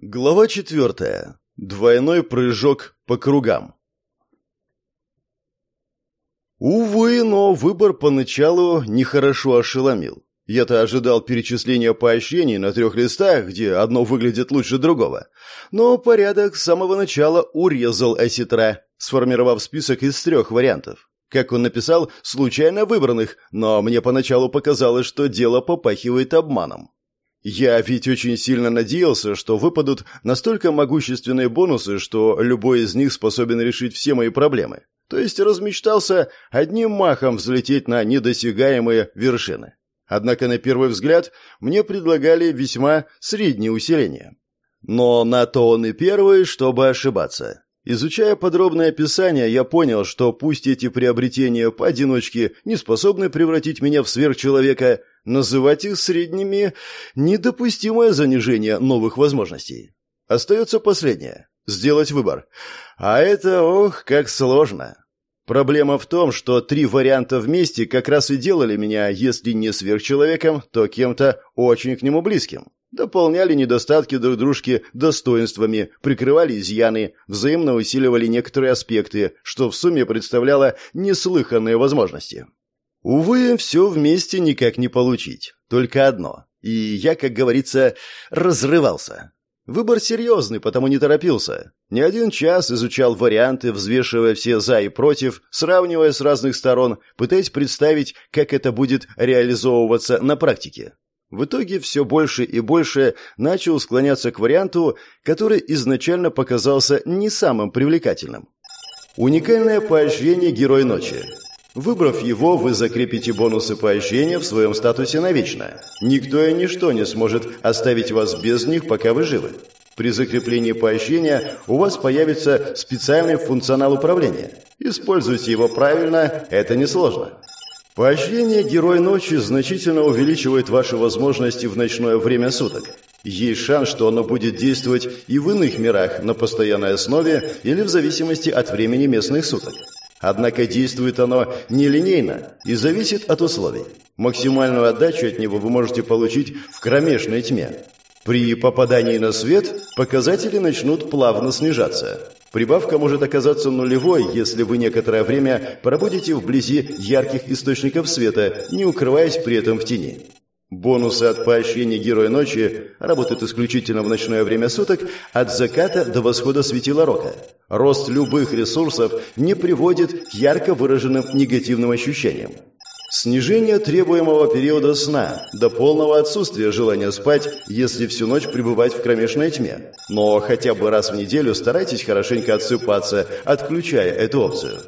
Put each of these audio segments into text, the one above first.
Глава четвертая. Двойной прыжок по кругам. Увы, но выбор поначалу нехорошо ошеломил. Я-то ожидал перечисления поощрений на трех листах, где одно выглядит лучше другого. Но порядок с самого начала урезал Осетра, сформировав список из трех вариантов. Как он написал, случайно выбранных, но мне поначалу показалось, что дело попахивает обманом. Я ведь очень сильно надеялся, что выпадут настолько могущественные бонусы, что любой из них способен решить все мои проблемы. То есть размечтался одним махом взлететь на недосягаемые вершины. Однако на первый взгляд мне предлагали весьма среднее усиление. Но на то он и первый, чтобы ошибаться. Изучая подробное описание, я понял, что пусть эти приобретения поодиночке не способны превратить меня в сверхчеловека, называть их средними – недопустимое занижение новых возможностей. Остается последнее – сделать выбор. А это, ох, как сложно. Проблема в том, что три варианта вместе как раз и делали меня, если не сверхчеловеком, то кем-то очень к нему близким. Дополняли недостатки друг дружки достоинствами, прикрывали изъяны, взаимно усиливали некоторые аспекты, что в сумме представляло неслыханные возможности. Увы, все вместе никак не получить. Только одно. И я, как говорится, разрывался. Выбор серьезный, потому не торопился. Не один час изучал варианты, взвешивая все «за» и «против», сравнивая с разных сторон, пытаясь представить, как это будет реализовываться на практике. В итоге все больше и больше начал склоняться к варианту, который изначально показался не самым привлекательным. Уникальное поощрение «Герой ночи». Выбрав его, вы закрепите бонусы поощрения в своем статусе навечно. Никто и ничто не сможет оставить вас без них, пока вы живы. При закреплении поощрения у вас появится специальный функционал управления. Используйте его правильно, это несложно. Поощрение «Герой ночи» значительно увеличивает ваши возможности в ночное время суток. Есть шанс, что оно будет действовать и в иных мирах на постоянной основе или в зависимости от времени местных суток. Однако действует оно нелинейно и зависит от условий. Максимальную отдачу от него вы можете получить в кромешной тьме. При попадании на свет показатели начнут плавно снижаться. Прибавка может оказаться нулевой, если вы некоторое время пробудете вблизи ярких источников света, не укрываясь при этом в тени. Бонусы от поощрения Героя Ночи работают исключительно в ночное время суток от заката до восхода светила рока. Рост любых ресурсов не приводит к ярко выраженным негативным ощущениям. Снижение требуемого периода сна до полного отсутствия желания спать, если всю ночь пребывать в кромешной тьме. Но хотя бы раз в неделю старайтесь хорошенько отсыпаться, отключая эту опцию.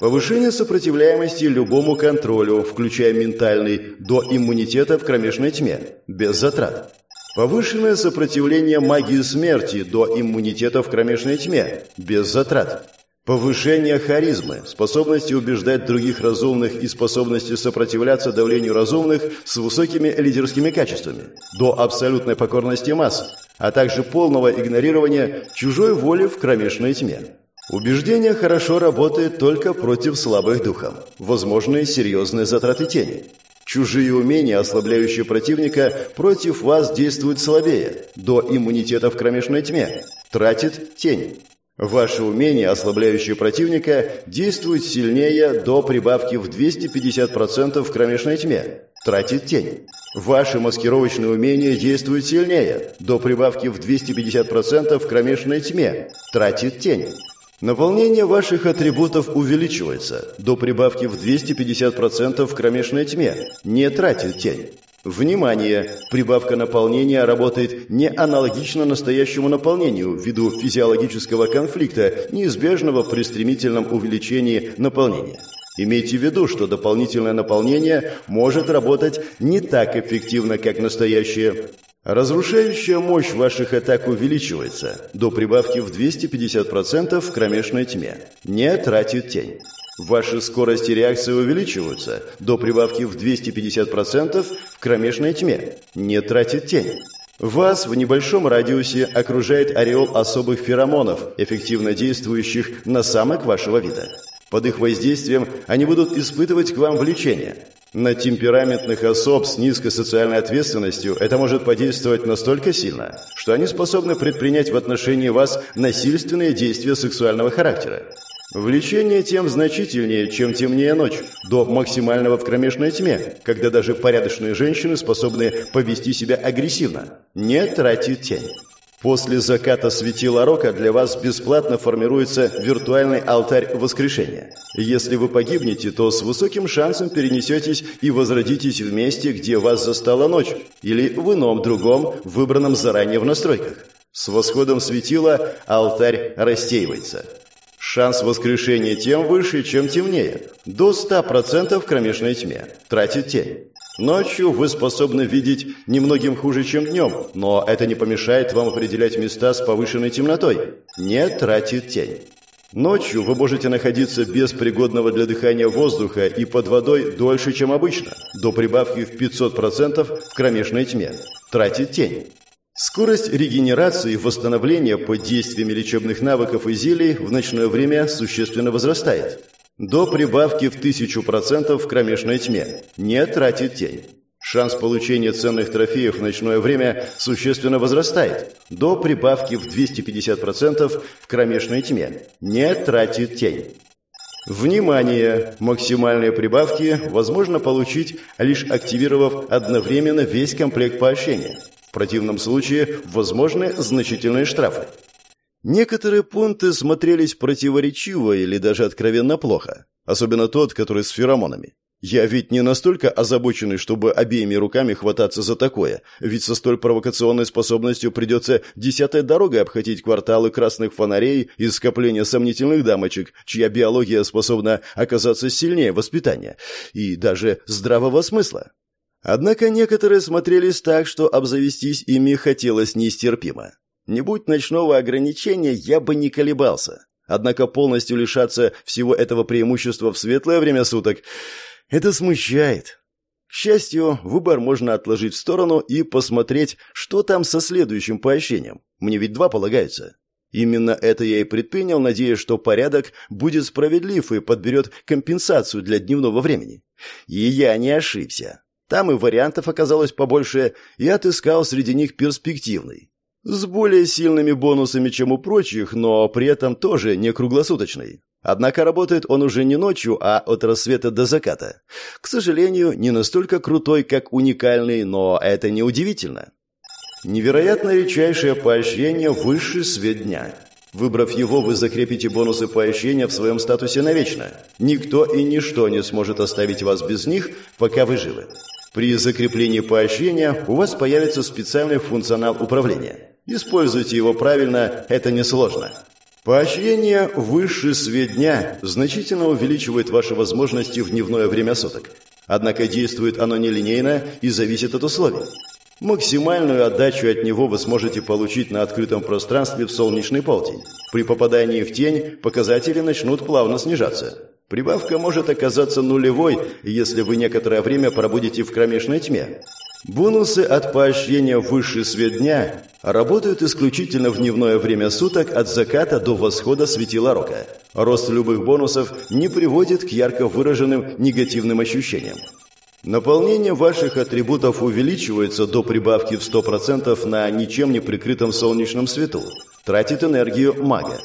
Повышение сопротивляемости любому контролю, включая ментальный, до иммунитета в кромешной тьме, без затрат. Повышенное сопротивление магии смерти до иммунитета в кромешной тьме, без затрат. Повышение харизмы, способности убеждать других разумных и способности сопротивляться давлению разумных с высокими лидерскими качествами, до абсолютной покорности масс, а также полного игнорирования чужой воли в кромешной тьме. Убеждение хорошо работает только против слабых духов. Возможны серьезные затраты тени. Чужие умения, ослабляющие противника, против вас действуют слабее, до иммунитета в кромешной тьме. Тратит тень. Ваши умения, ослабляющие противника, действуют сильнее до прибавки в 250% в кромешной тьме. Тратит тень. Ваши маскировочные умения действуют сильнее, до прибавки в 250% в кромешной тьме. Тратит тень. Наполнение ваших атрибутов увеличивается до прибавки в 250% в кромешной тьме. Не тратит тень. Внимание! Прибавка наполнения работает не аналогично настоящему наполнению ввиду физиологического конфликта, неизбежного при стремительном увеличении наполнения. Имейте в виду, что дополнительное наполнение может работать не так эффективно, как настоящее. Разрушающая мощь ваших атак увеличивается до прибавки в 250% в кромешной тьме. Не тратит тень. Ваши скорости реакции увеличиваются до прибавки в 250% в кромешной тьме. Не тратит тень. Вас в небольшом радиусе окружает ореол особых феромонов, эффективно действующих на самок вашего вида. Под их воздействием они будут испытывать к вам влечение. На темпераментных особ с низкой социальной ответственностью это может подействовать настолько сильно, что они способны предпринять в отношении вас насильственные действия сексуального характера. Влечение тем значительнее, чем темнее ночь, до максимального в кромешной тьме, когда даже порядочные женщины способны повести себя агрессивно. Не тратить тень. После заката светила рока для вас бесплатно формируется виртуальный алтарь воскрешения. Если вы погибнете, то с высоким шансом перенесетесь и возродитесь в месте, где вас застала ночь, или в ином другом, выбранном заранее в настройках. С восходом светила алтарь рассеивается. Шанс воскрешения тем выше, чем темнее. До 100% в кромешной тьме. Тратит тень. Ночью вы способны видеть немногим хуже, чем днем, но это не помешает вам определять места с повышенной темнотой. Не тратит тень. Ночью вы можете находиться без пригодного для дыхания воздуха и под водой дольше, чем обычно, до прибавки в 500% в кромешной тьме. Тратит тень. Скорость регенерации и восстановления под действиями лечебных навыков и зелий в ночное время существенно возрастает. До прибавки в тысячу процентов в кромешной тьме. Не тратит тень. Шанс получения ценных трофеев в ночное время существенно возрастает. До прибавки в 250% в кромешной тьме. Не тратит тень. Внимание! Максимальные прибавки возможно получить, лишь активировав одновременно весь комплект поощрения. В противном случае возможны значительные штрафы. Некоторые пункты смотрелись противоречиво или даже откровенно плохо. Особенно тот, который с феромонами. Я ведь не настолько озабоченный, чтобы обеими руками хвататься за такое, ведь со столь провокационной способностью придется десятой дорогой обходить кварталы красных фонарей и скопления сомнительных дамочек, чья биология способна оказаться сильнее воспитания и даже здравого смысла. Однако некоторые смотрелись так, что обзавестись ими хотелось нестерпимо. Не будь ночного ограничения, я бы не колебался. Однако полностью лишаться всего этого преимущества в светлое время суток – это смущает. К счастью, выбор можно отложить в сторону и посмотреть, что там со следующим поощрением. Мне ведь два полагаются. Именно это я и предпринял, надеясь, что порядок будет справедлив и подберет компенсацию для дневного времени. И я не ошибся. Там и вариантов оказалось побольше, и отыскал среди них перспективный. С более сильными бонусами, чем у прочих, но при этом тоже не круглосуточный. Однако работает он уже не ночью, а от рассвета до заката. К сожалению, не настолько крутой, как уникальный, но это не удивительно. Невероятно редчайшее поощрение – высший свет дня. Выбрав его, вы закрепите бонусы поощрения в своем статусе навечно. Никто и ничто не сможет оставить вас без них, пока вы живы. При закреплении поощрения у вас появится специальный функционал управления. Используйте его правильно, это несложно. Поощрение «Высший свет дня» значительно увеличивает ваши возможности в дневное время суток. Однако действует оно нелинейно и зависит от условий. Максимальную отдачу от него вы сможете получить на открытом пространстве в солнечный полдень. При попадании в тень показатели начнут плавно снижаться. Прибавка может оказаться нулевой, если вы некоторое время пробудете в кромешной тьме. Бонусы от поощрения «Высший свет дня» работают исключительно в дневное время суток от заката до восхода светила рока. Рост любых бонусов не приводит к ярко выраженным негативным ощущениям. Наполнение ваших атрибутов увеличивается до прибавки в 100% на ничем не прикрытом солнечном свету. Тратит энергию мага.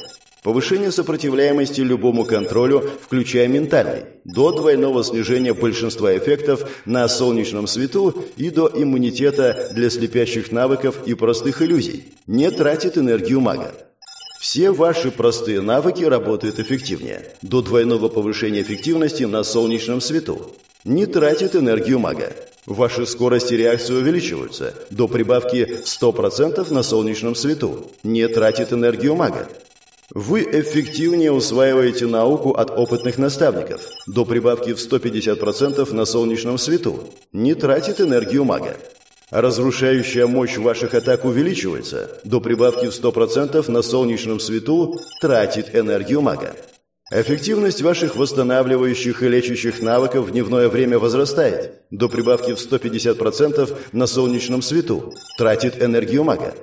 Повышение сопротивляемости любому контролю, включая ментальный, до двойного снижения большинства эффектов на солнечном свету и до иммунитета для слепящих навыков и простых иллюзий. Не тратит энергию мага. Все ваши простые навыки работают эффективнее, до двойного повышения эффективности на солнечном свету. Не тратит энергию мага. Ваши скорости реакции увеличиваются до прибавки 100% на солнечном свету. Не тратит энергию мага. Вы эффективнее усваиваете науку от опытных наставников, до прибавки в 150% на солнечном свету. Не тратит энергию мага. Разрушающая мощь ваших атак увеличивается, до прибавки в 100% на солнечном свету тратит энергию мага. Эффективность ваших восстанавливающих и лечащих навыков в дневное время возрастает, до прибавки в 150% на солнечном свету, тратит энергию мага.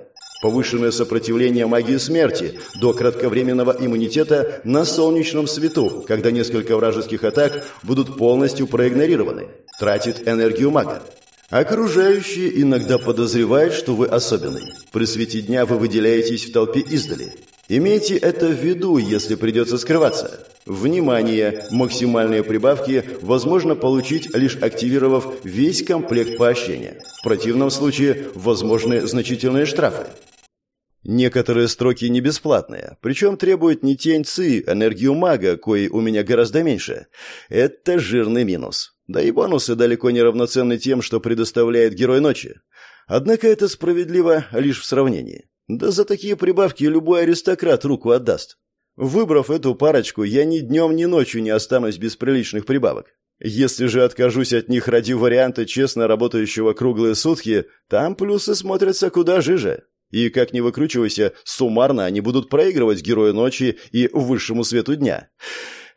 Повышенное сопротивление магии смерти до кратковременного иммунитета на солнечном свету, когда несколько вражеских атак будут полностью проигнорированы. Тратит энергию мага. Окружающие иногда подозревают, что вы особенный. При свете дня вы выделяетесь в толпе издали. Имейте это в виду, если придется скрываться. Внимание! Максимальные прибавки возможно получить, лишь активировав весь комплект поощрения. В противном случае возможны значительные штрафы. Некоторые строки не бесплатные, причем требуют не тень ЦИ, энергию мага, коей у меня гораздо меньше. Это жирный минус. Да и бонусы далеко не равноценны тем, что предоставляет Герой Ночи. Однако это справедливо лишь в сравнении. Да за такие прибавки любой аристократ руку отдаст. Выбрав эту парочку, я ни днем, ни ночью не останусь без приличных прибавок. Если же откажусь от них ради варианта честно работающего круглые сутки, там плюсы смотрятся куда жиже. И, как ни выкручивайся, суммарно они будут проигрывать Герою Ночи и Высшему Свету Дня.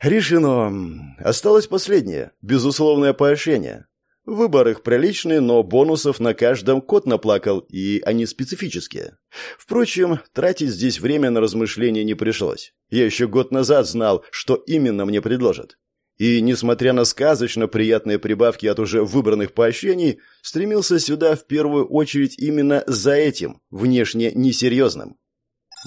Решено. Осталось последнее. Безусловное поощрение. Выбор их приличный, но бонусов на каждом кот наплакал, и они специфические. Впрочем, тратить здесь время на размышления не пришлось. Я еще год назад знал, что именно мне предложат. И, несмотря на сказочно приятные прибавки от уже выбранных поощрений, стремился сюда в первую очередь именно за этим, внешне несерьезным.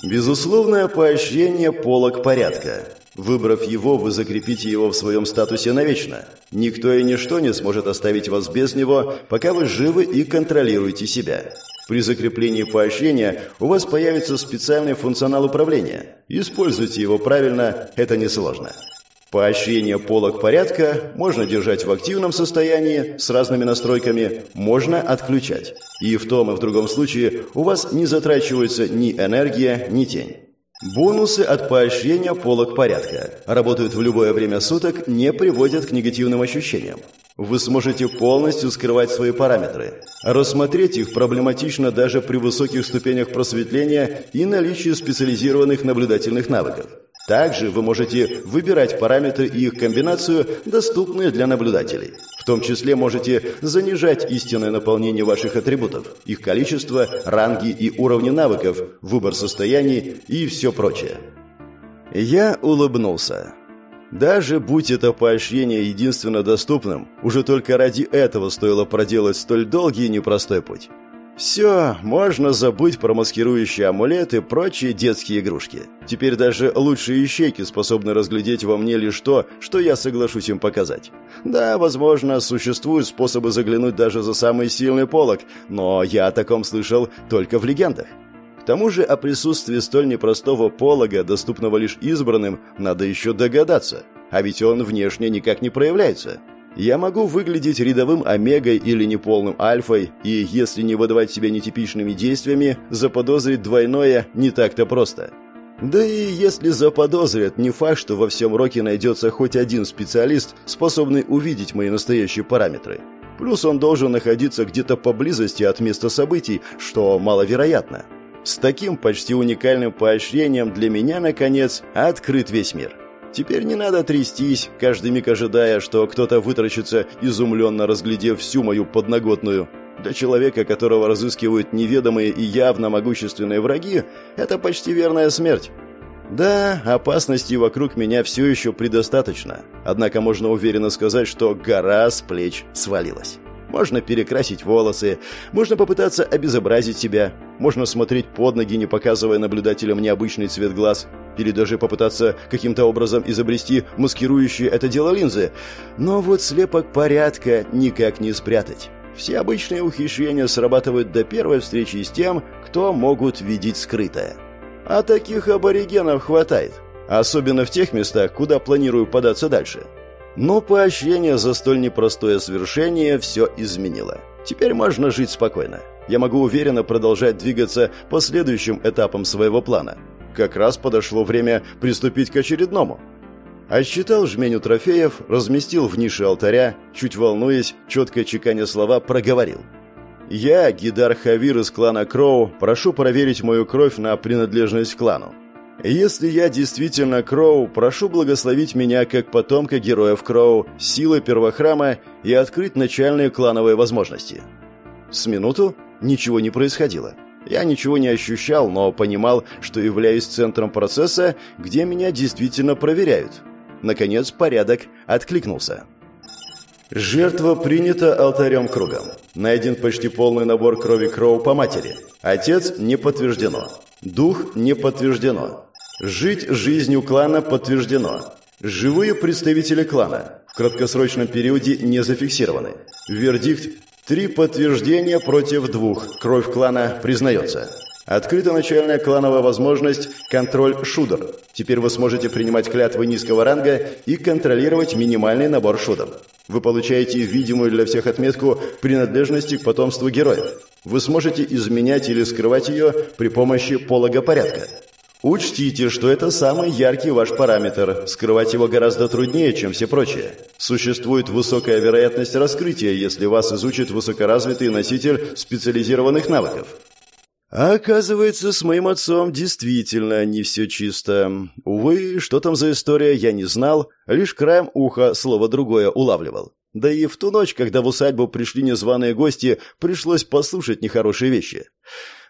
Безусловное поощрение полок порядка. Выбрав его, вы закрепите его в своем статусе навечно. Никто и ничто не сможет оставить вас без него, пока вы живы и контролируете себя. При закреплении поощрения у вас появится специальный функционал управления. Используйте его правильно, это несложно. Поощрение полок порядка можно держать в активном состоянии с разными настройками, можно отключать. И в том и в другом случае у вас не затрачивается ни энергия, ни тень. Бонусы от поощрения полок порядка. Работают в любое время суток, не приводят к негативным ощущениям. Вы сможете полностью скрывать свои параметры. Рассмотреть их проблематично даже при высоких ступенях просветления и наличии специализированных наблюдательных навыков. Также вы можете выбирать параметры и их комбинацию, доступные для наблюдателей. В том числе можете занижать истинное наполнение ваших атрибутов, их количество, ранги и уровни навыков, выбор состояний и все прочее. Я улыбнулся. Даже будь это поощрение единственно доступным, уже только ради этого стоило проделать столь долгий и непростой путь. Все, можно забыть про маскирующие амулеты и прочие детские игрушки. Теперь даже лучшие ищейки способны разглядеть во мне лишь то, что я соглашусь им показать. Да, возможно, существуют способы заглянуть даже за самый сильный полог, но я о таком слышал только в легендах. К тому же о присутствии столь непростого полога, доступного лишь избранным, надо еще догадаться. А ведь он внешне никак не проявляется. Я могу выглядеть рядовым омегой или неполным альфой, и если не выдавать себя нетипичными действиями, заподозрить двойное не так-то просто. Да и если заподозрят, не факт, что во всем роке найдется хоть один специалист, способный увидеть мои настоящие параметры. Плюс он должен находиться где-то поблизости от места событий, что маловероятно. С таким почти уникальным поощрением для меня, наконец, открыт весь мир. Теперь не надо трястись, каждый миг ожидая, что кто-то вытаращится, изумленно разглядев всю мою подноготную. Для человека, которого разыскивают неведомые и явно могущественные враги, это почти верная смерть. Да, опасностей вокруг меня все еще предостаточно. Однако можно уверенно сказать, что гора с плеч свалилась. Можно перекрасить волосы, можно попытаться обезобразить себя, можно смотреть под ноги, не показывая наблюдателям необычный цвет глаз, или даже попытаться каким-то образом изобрести маскирующие это дело линзы. Но вот слепок порядка никак не спрятать. Все обычные ухищрения срабатывают до первой встречи с тем, кто могут видеть скрытое. А таких аборигенов хватает. Особенно в тех местах, куда планирую податься дальше. Но поощрение за столь непростое свершение все изменило. Теперь можно жить спокойно. Я могу уверенно продолжать двигаться по следующим этапам своего плана. Как раз подошло время приступить к очередному. Отсчитал жменю трофеев, разместил в нише алтаря, чуть волнуясь, четко чеканя слова, проговорил. «Я, Гидар Хавир из клана Кроу, прошу проверить мою кровь на принадлежность к клану. Если я действительно Кроу, прошу благословить меня как потомка героев Кроу, силы первохрама и открыть начальные клановые возможности. С минуту ничего не происходило. Я ничего не ощущал, но понимал, что являюсь центром процесса, где меня действительно проверяют. Наконец порядок откликнулся. Жертва принята алтарем кругом. Найден почти полный набор крови Кроу по матери. Отец не подтверждено. Дух не подтверждено. Жить жизнью клана подтверждено. Живые представители клана в краткосрочном периоде не зафиксированы. Вердикт Три подтверждения против двух. Кровь клана признается. Открыта начальная клановая возможность «Контроль Шудер». Теперь вы сможете принимать клятвы низкого ранга и контролировать минимальный набор шудер. Вы получаете видимую для всех отметку принадлежности к потомству героев. Вы сможете изменять или скрывать ее при помощи полога порядка. Учтите, что это самый яркий ваш параметр. Скрывать его гораздо труднее, чем все прочие. Существует высокая вероятность раскрытия, если вас изучит высокоразвитый носитель специализированных навыков. А оказывается, с моим отцом действительно не все чисто. Увы, что там за история, я не знал, лишь краем уха слово другое улавливал. Да и в ту ночь, когда в усадьбу пришли незваные гости, пришлось послушать нехорошие вещи.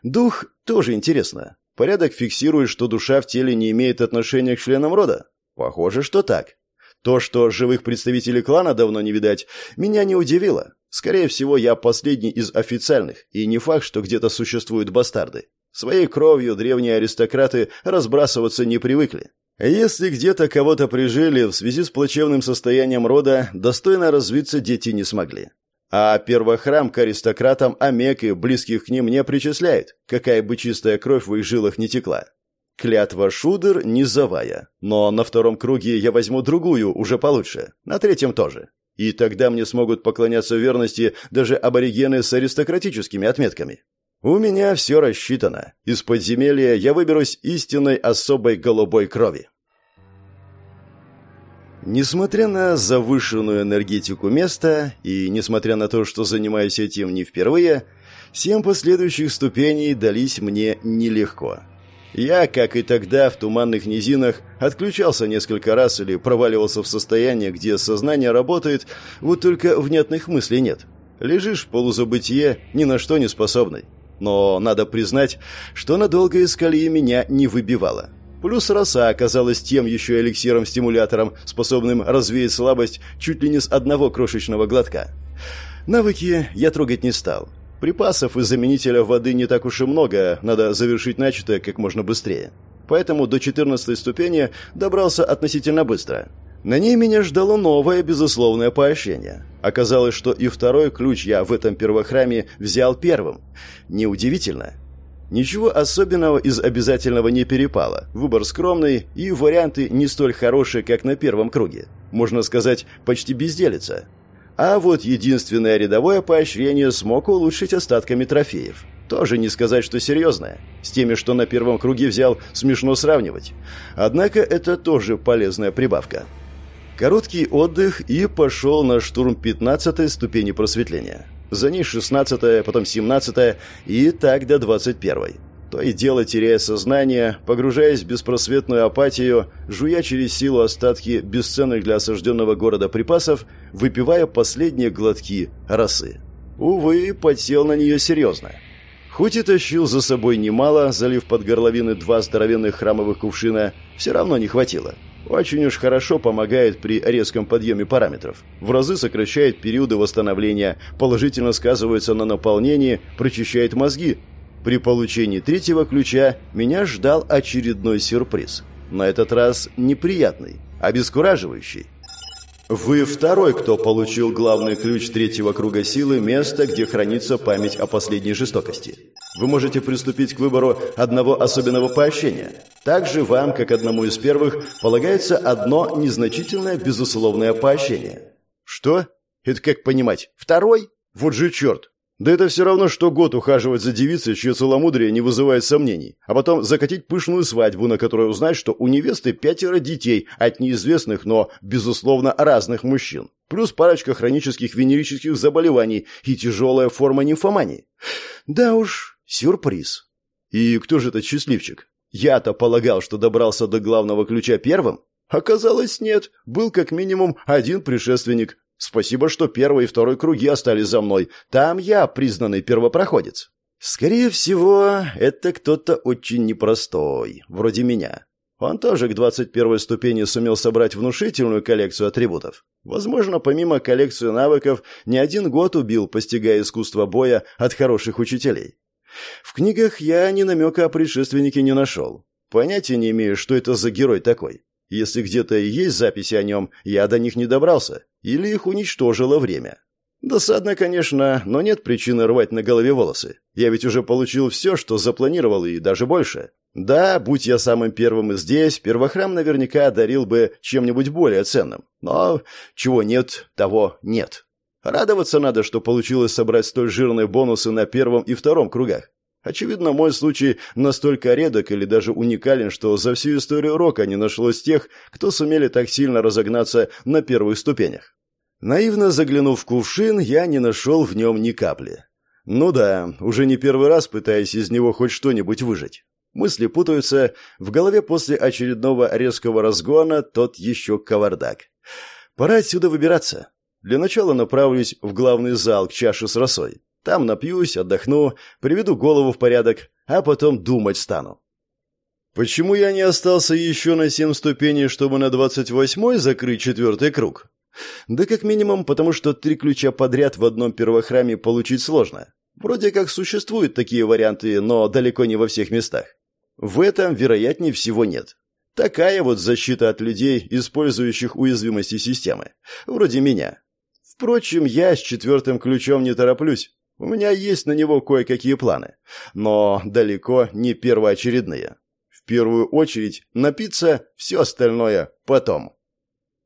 Дух тоже интересно. Порядок фиксирует, что душа в теле не имеет отношения к членам рода? Похоже, что так. То, что живых представителей клана давно не видать, меня не удивило. Скорее всего, я последний из официальных, и не факт, что где-то существуют бастарды. Своей кровью древние аристократы разбрасываться не привыкли. Если где-то кого-то прижили, в связи с плачевным состоянием рода, достойно развиться дети не смогли. А первохрам к аристократам Омек и близких к ним не причисляет, какая бы чистая кровь в их жилах не текла. Клятва Шудер низовая, но на втором круге я возьму другую, уже получше, на третьем тоже. И тогда мне смогут поклоняться верности даже аборигены с аристократическими отметками. У меня все рассчитано. Из подземелья я выберусь истинной особой голубой крови. Несмотря на завышенную энергетику места и несмотря на то, что занимаюсь этим не впервые, семь последующих ступеней дались мне нелегко. Я, как и тогда в туманных низинах, отключался несколько раз или проваливался в состояние, где сознание работает, вот только внятных мыслей нет. Лежишь в полузабытие, ни на что не способный. Но надо признать, что надолго из колеи меня не выбивало. Плюс роса оказалась тем еще эликсиром-стимулятором, способным развеять слабость чуть ли не с одного крошечного глотка. Навыки я трогать не стал. Припасов и заменителя воды не так уж и много, надо завершить начатое как можно быстрее. Поэтому до 14 ступени добрался относительно быстро. На ней меня ждало новое безусловное поощрение. Оказалось, что и второй ключ я в этом первохраме взял первым. Неудивительно. Ничего особенного из обязательного не перепало. Выбор скромный и варианты не столь хорошие, как на первом круге. Можно сказать, почти безделица. А вот единственное рядовое поощрение смог улучшить остатками трофеев. Тоже не сказать, что серьезное. С теми, что на первом круге взял, смешно сравнивать. Однако это тоже полезная прибавка. Короткий отдых и пошел на штурм 15 ступени просветления. За ней шестнадцатая, потом семнадцатая и так до двадцать первой. То и дело, теряя сознание, погружаясь в беспросветную апатию, жуя через силу остатки бесценных для осажденного города припасов, выпивая последние глотки росы. Увы, подсел на нее серьезно. Хоть и тащил за собой немало, залив под горловины два здоровенных храмовых кувшина, все равно не хватило. Очень уж хорошо помогает при резком подъеме параметров. В разы сокращает периоды восстановления, положительно сказывается на наполнении, прочищает мозги. При получении третьего ключа меня ждал очередной сюрприз. На этот раз неприятный, обескураживающий. Вы второй, кто получил главный ключ третьего круга силы, место, где хранится память о последней жестокости. Вы можете приступить к выбору одного особенного поощрения. Также вам, как одному из первых, полагается одно незначительное безусловное поощрение. Что? Это как понимать? Второй? Вот же черт! Да это все равно, что год ухаживать за девицей, чье целомудрие не вызывает сомнений, а потом закатить пышную свадьбу, на которой узнать, что у невесты пятеро детей от неизвестных, но, безусловно, разных мужчин. Плюс парочка хронических венерических заболеваний и тяжелая форма нимфомании. Да уж, сюрприз. И кто же этот счастливчик? Я-то полагал, что добрался до главного ключа первым. Оказалось, нет. Был как минимум один предшественник, Спасибо, что первый и второй круги остались за мной. Там я признанный первопроходец. Скорее всего, это кто-то очень непростой, вроде меня. Он тоже к 21 ступени сумел собрать внушительную коллекцию атрибутов. Возможно, помимо коллекции навыков, не один год убил, постигая искусство боя от хороших учителей. В книгах я ни намека о предшественнике не нашел. Понятия не имею, что это за герой такой. Если где-то и есть записи о нем, я до них не добрался. Или их уничтожило время. Досадно, конечно, но нет причины рвать на голове волосы. Я ведь уже получил все, что запланировал, и даже больше. Да, будь я самым первым и здесь, первохрам наверняка одарил бы чем-нибудь более ценным. Но чего нет, того нет. Радоваться надо, что получилось собрать столь жирные бонусы на первом и втором кругах. Очевидно, мой случай настолько редок или даже уникален, что за всю историю рока не нашлось тех, кто сумели так сильно разогнаться на первых ступенях. Наивно заглянув в кувшин, я не нашел в нем ни капли. Ну да, уже не первый раз пытаясь из него хоть что-нибудь выжать. Мысли путаются, в голове после очередного резкого разгона тот еще кавардак. Пора отсюда выбираться. Для начала направлюсь в главный зал к чаше с росой. Там напьюсь, отдохну, приведу голову в порядок, а потом думать стану. Почему я не остался еще на семь ступеней, чтобы на двадцать восьмой закрыть четвертый круг? Да как минимум, потому что три ключа подряд в одном первохраме получить сложно. Вроде как существуют такие варианты, но далеко не во всех местах. В этом, вероятнее всего, нет. Такая вот защита от людей, использующих уязвимости системы. Вроде меня. Впрочем, я с четвертым ключом не тороплюсь. У меня есть на него кое-какие планы. Но далеко не первоочередные. В первую очередь напиться, все остальное потом.